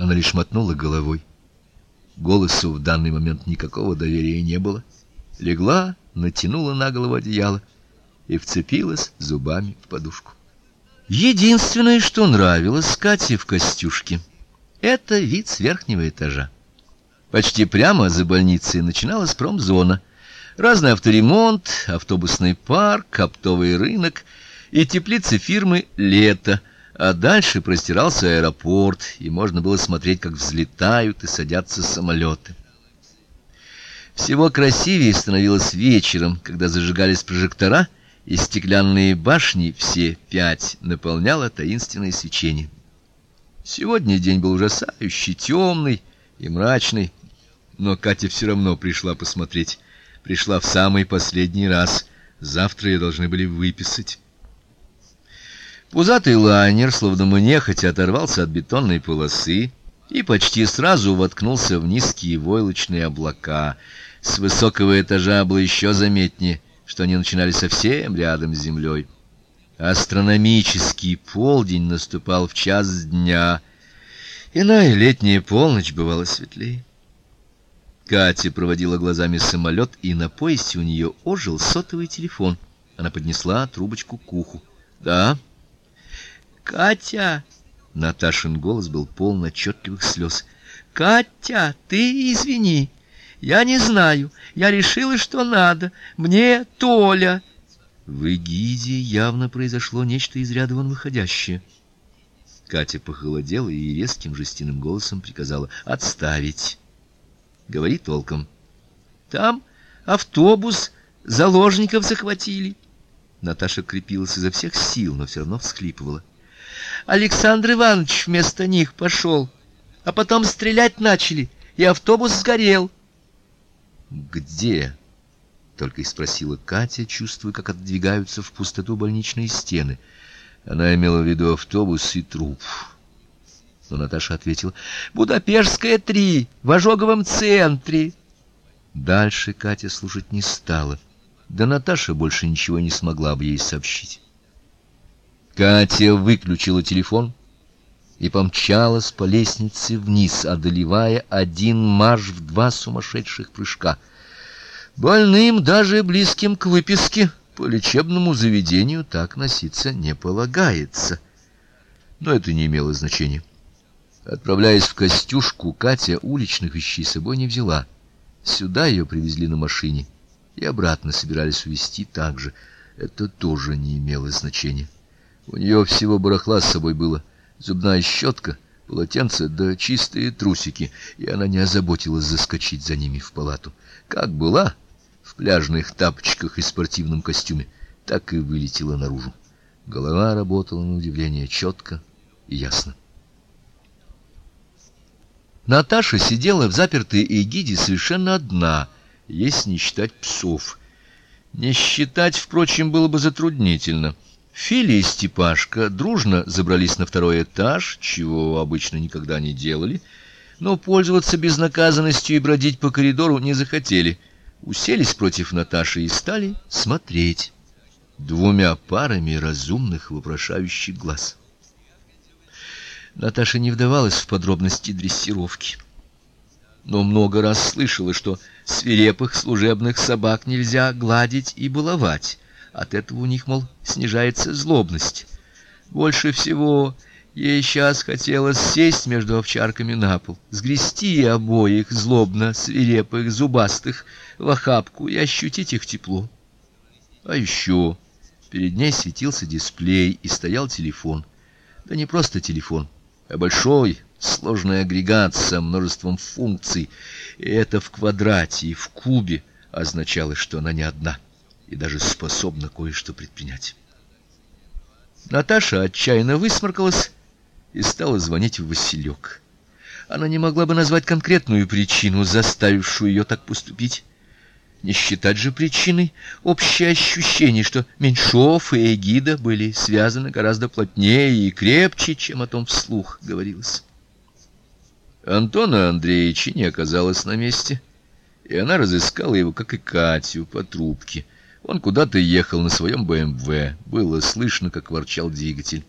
Она лишь мотнула головой. Голосу в данный момент никакого доверия не было. Легла, натянула на голову одеяло и вцепилась зубами в подушку. Единственное, что нравилось Кате в Костюшке, это вид с верхнего этажа. Почти прямо за больницей начиналась промзона. Разный авторемонт, автобусный парк, оптовый рынок и теплицы фирмы «Лето», а дальше простирался аэропорт, и можно было смотреть, как взлетают и садятся самолеты. Всего красивее становилось вечером, когда зажигались прожектора, и стеклянные башни, все пять, наполняло таинственное свечение. Сегодня день был ужасающе темный и мрачный, но Катя все равно пришла посмотреть. Пришла в самый последний раз. Завтра ее должны были выписать. Пузатый лайнер, словно мы нехотя оторвался от бетонной полосы и почти сразу воткнулся в низкие войлочные облака. С высокого этажа было еще заметнее, что они начинали совсем рядом с землей. Астрономический полдень наступал в час дня. Иная летняя полночь бывала светлее. Катя проводила глазами самолет, и на поясе у нее ожил сотовый телефон. Она поднесла трубочку к уху. "Да, Катя!» Наташин голос был полон отчетливых слез. «Катя, ты извини. Я не знаю. Я решила, что надо. Мне Толя...» В Эгиде явно произошло нечто из ряда вон выходящее. Катя похолодела и резким жестяным голосом приказала «Отставить». «Говори толком». «Там автобус заложников захватили». Наташа крепилась изо всех сил, но все равно всхлипывала. Александр Иванович вместо них пошел, а потом стрелять начали, и автобус сгорел. Где? только и спросила Катя, чувствуя, как отдвигаются в пустоту больничные стены. Она имела в виду автобус и труп. Но Наташа ответила: "Будапештская 3, в ожоговом центре". Дальше Катя слушать не стала. Да Наташа больше ничего не смогла бы ей сообщить. Катя выключила телефон и помчалась по лестнице вниз, одолевая один марш в два сумасшедших прыжка. Больным, даже близким к выписке, по лечебному заведению так носиться не полагается. Но это не имело значения. Отправляясь в Костюшку, Катя уличных вещей с собой не взяла. Сюда ее привезли на машине и обратно собирались увезти также. Это тоже не имело значения. У нее всего барахла с собой было: зубная щетка, полотенце да чистые трусики, и она не озаботилась заскочить за ними в палату. Как была в пляжных тапочках и спортивном костюме, так и вылетела наружу. Голова работала на удивление четко и ясно. Наташа сидела в запертой эгиде совершенно одна, если не считать псов. Не считать, впрочем, было бы затруднительно. Фили и Степашка дружно забрались на второй этаж, чего обычно никогда не делали, но пользоваться безнаказанностью и бродить по коридору не захотели. Уселись против Наташи и стали смотреть двумя парами разумных вопрошающих глаз. Наташа не вдавалась в подробности дрессировки, но много раз слышала, что свирепых служебных собак нельзя гладить и баловать от этого у них, мол, снижается злобность. Больше всего ей сейчас хотелось сесть между овчарками на пол, сгрести обоих злобно свирепых зубастых в охапку и ощутить их тепло. А еще перед ней светился дисплей и стоял телефон. Да не просто телефон, а большой, сложный агрегат со множеством функций. И это в квадрате и в кубе означало, что она не одна и даже способна кое-что предпринять. Наташа отчаянно высморкалась и стала звонить в Василек. Она не могла бы назвать конкретную причину, заставившую ее так поступить. Не считать же причиной общее ощущение, что Меньшов и Эгида были связаны гораздо плотнее и крепче, чем о том вслух говорилось. Антона Андреевича не оказалось на месте, и она разыскала его, как и Катю, по трубке — он куда-то ехал на своем БМВ. Было слышно, как ворчал двигатель.